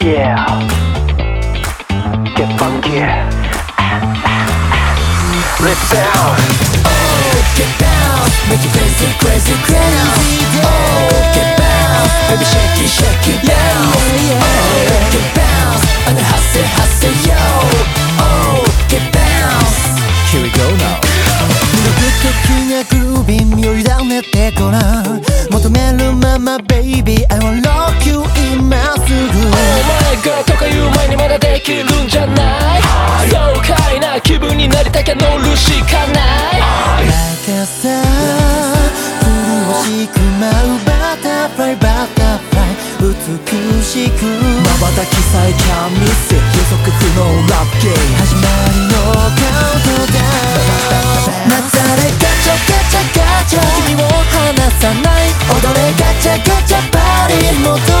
Yeah Get funky Let's down Oh, get down, make you crazy, crazy, crazy. Oh, get bounce, baby shake it, shake it, bounce. Oh, get bounce, and the hustle, hustle, yo. Oh, get bounce. Here we go now. 魅力的なグルービー身を委ねてごらん できるんじゃない？爽快な気分になりたきゃ乗るしかない。高さ麗しく舞うバタフライバタフライ美しく瞬きさえ can miss it 予測不能ラッキー。始まりのカウントダウン。またれガチャガチャガチャ。君を離さない。踊れガチャガチャパリも止まらない想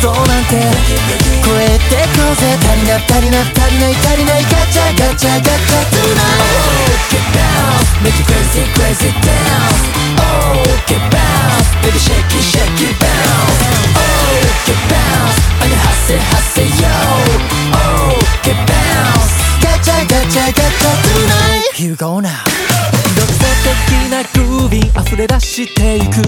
像なんて超えてこうぜ足りな足りな足りない足りないガチャガチャガチャ Tonight Get bounce, make you crazy, crazy dance. Oh, get bounce, baby shake it, shake it, bounce. Oh, get bounce, and you hustle, hustle, yo. Oh, get bounce. ガチャガチャガチャ Tonight Here we go now. 的なグービー溢れ出していく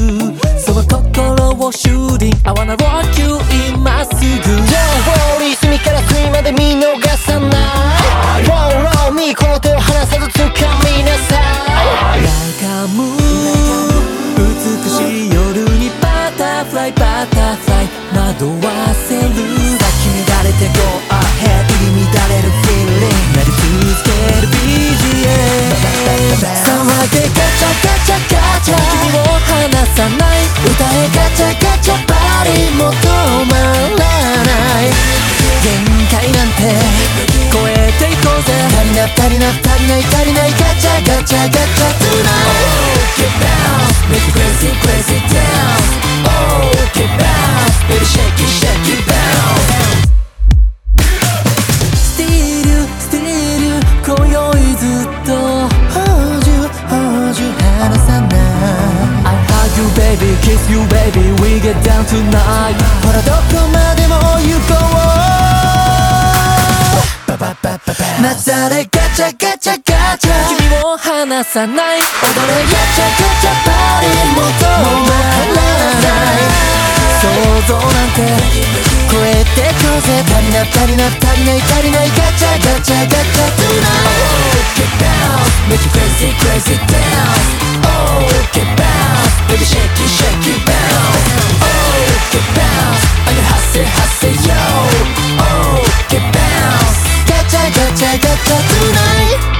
その心をシューディン I wanna rock you 今すぐ Don't worry, 隅から隅まで見逃さない。Roll, roll この手を離さず掴みなさい。眺む美しい夜にバタフライバタフライ惑わせる咲き乱れて Go な足りな足りない足りないガチャガチャガチャ Tonight Get bounce, make you crazy, crazy dance. Oh, get bounce, baby shake it, shake it, bounce. Still you, still you 今宵ずっと Hold you, hold you 離さない I hug you, baby, kiss you, baby, we get down tonight. ほらどこまでも行こう またれガチャガチャガチャ？君を離さない。踊れガチャガチャパーリも止まらない。想像なんて超えてこうぜ。足りな足りな足りない足りないガチャガチャガチャ Tonight Get down take up the tonight.